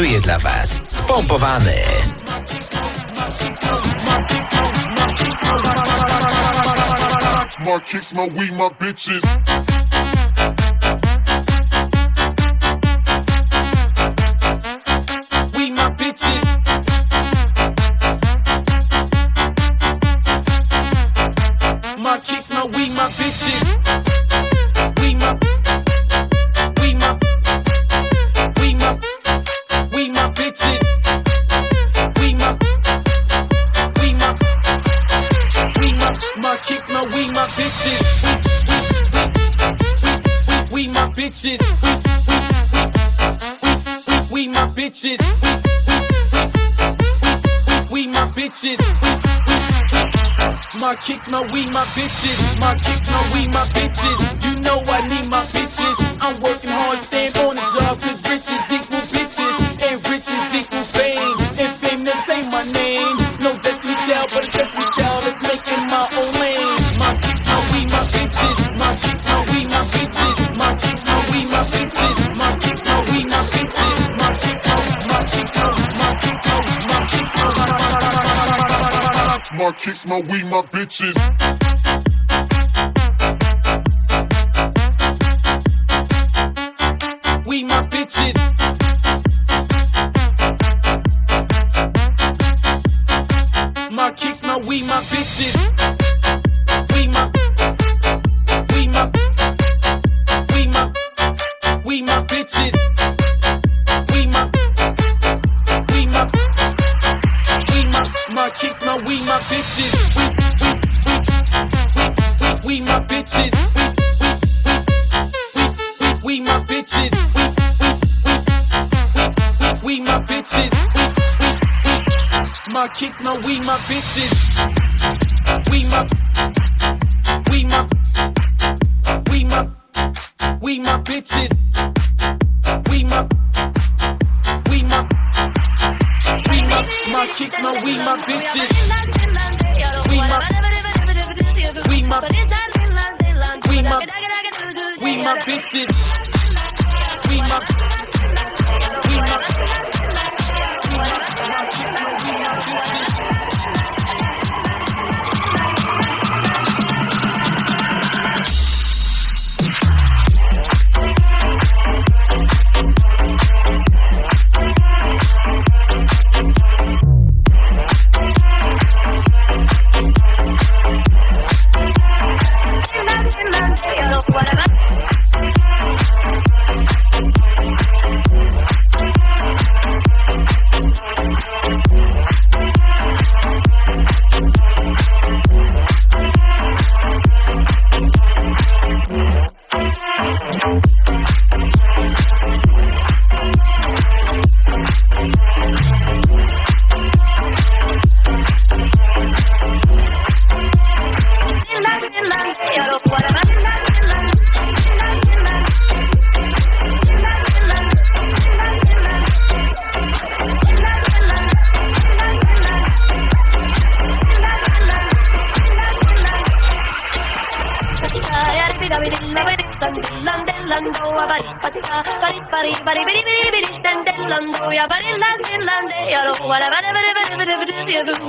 pracuje dla Was. Spompowany. Kicks my weed, my bitches. My kicks, my weed, my bitches. My kicks, my weed, my bitches. You know I need my bitches. I'm working hard, staying on the job, cause riches equal. kicks, my weed, my bitches. know we my bitches.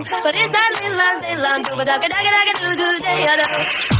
But it's not in line, in line, do, but I can, I can, I can do, do.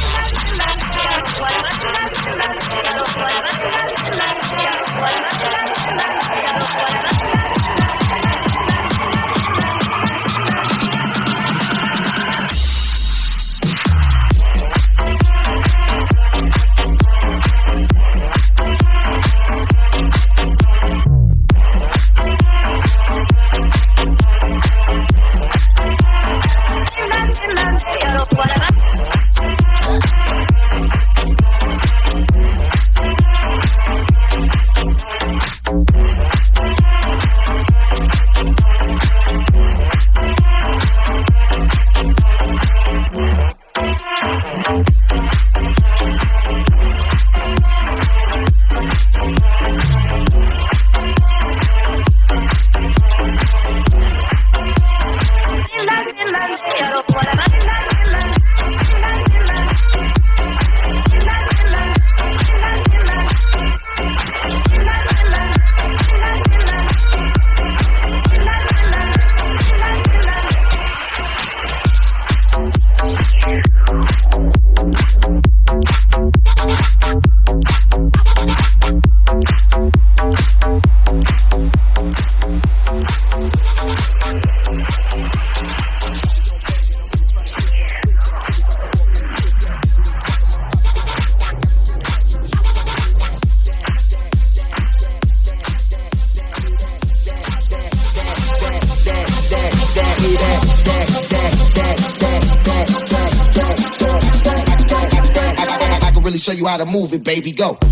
Move it, baby. Go.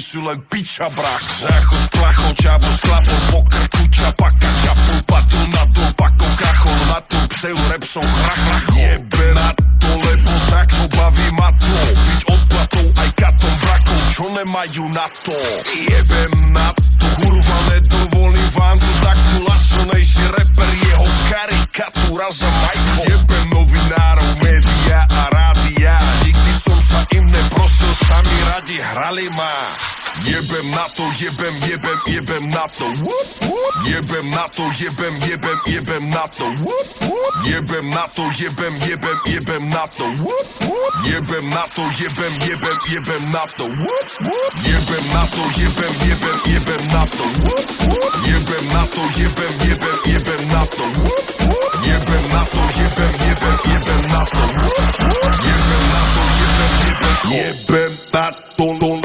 Všetci sú len piča brach Zácho s plachou, čavo s klapou Po krku čapaka, čapu Patu na to, pakou krachou Na to pseu, repsou, hrach, hrach. Jebe na to, lebo tak to baví ma to. Byť odplatou aj katom brakou Čo nemajú na to. Jebem na to Kurva nedovolím vám to takto Laso nejsi reper, jeho karikatúra za majkou Jebe novinár im neprosil, sami radi hrali ma. Jebem na to, jebem, jebem, jebem na to. Jebem na to, jebem, jebem, jebem na to. Jebem na to, jebem, jebem, jebem na to. Jebem na to, jebem, jebem, jebem na to. Jebem na to, jebem, jebem, jebem na to. Jebem na to, jebem, jebem, jebem na to. Jebem na to, jebem, jebem, jebem na to. Jebem na to, Yeah, ben, bat, ton, ton.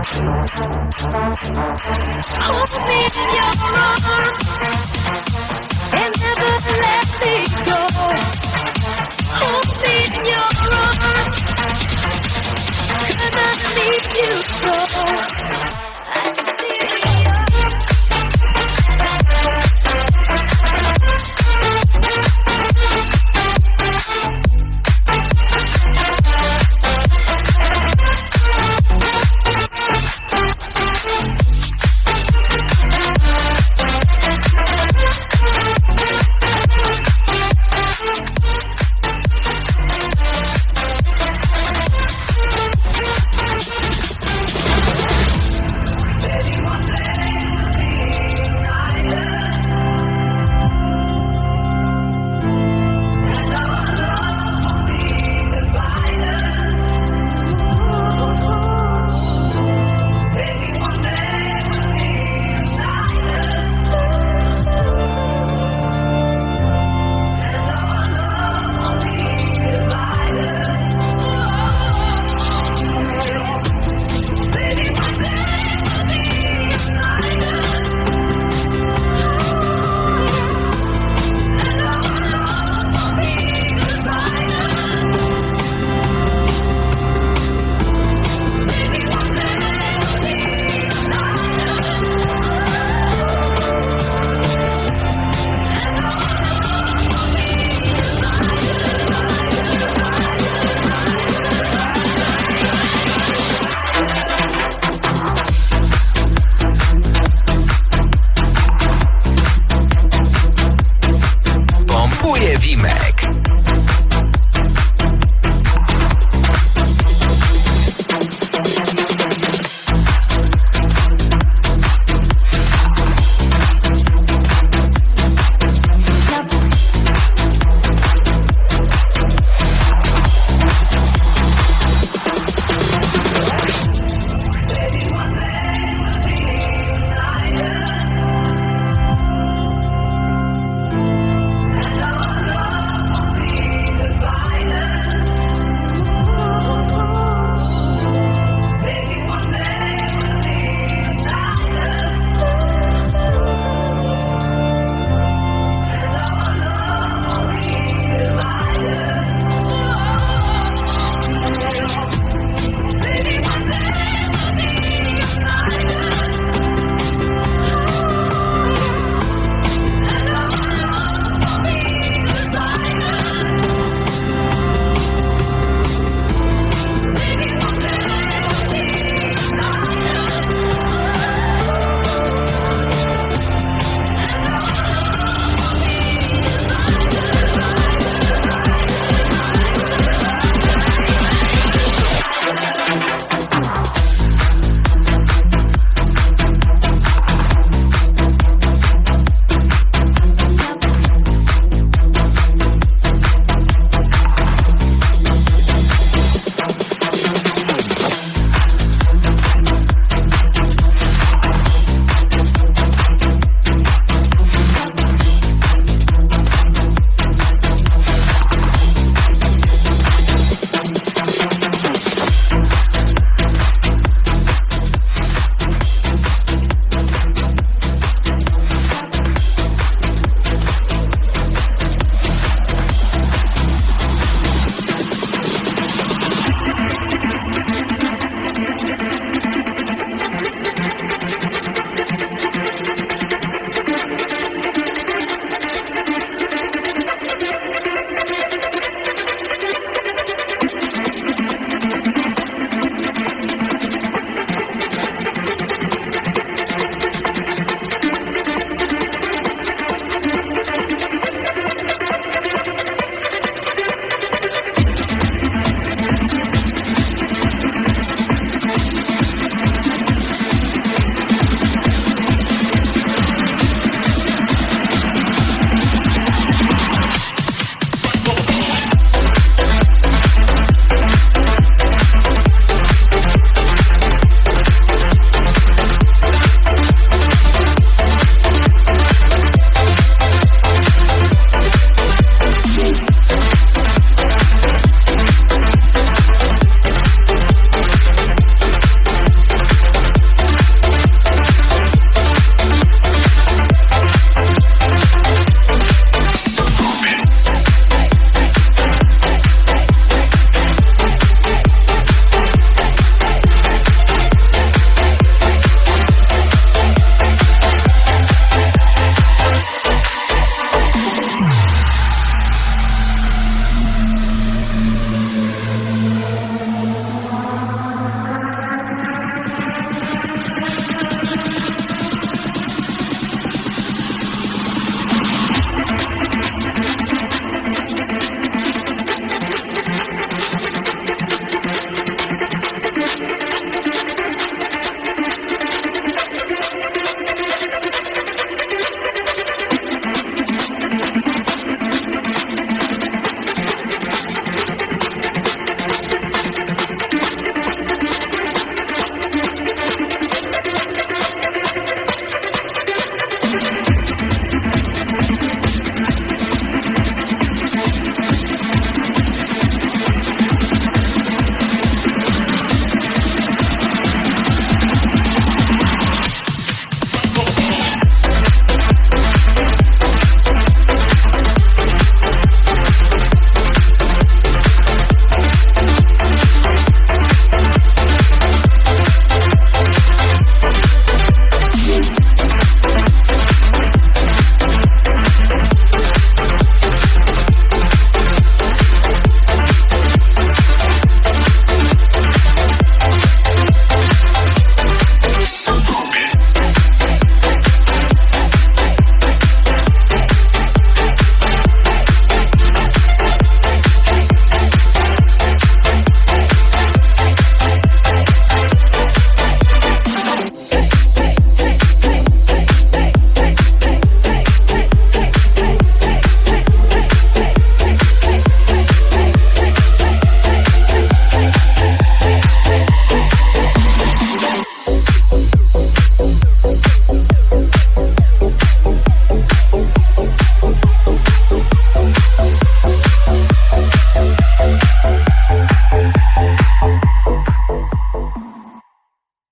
Hold me in your arms and never let me go. Hold me in your arms, 'cause I need you go.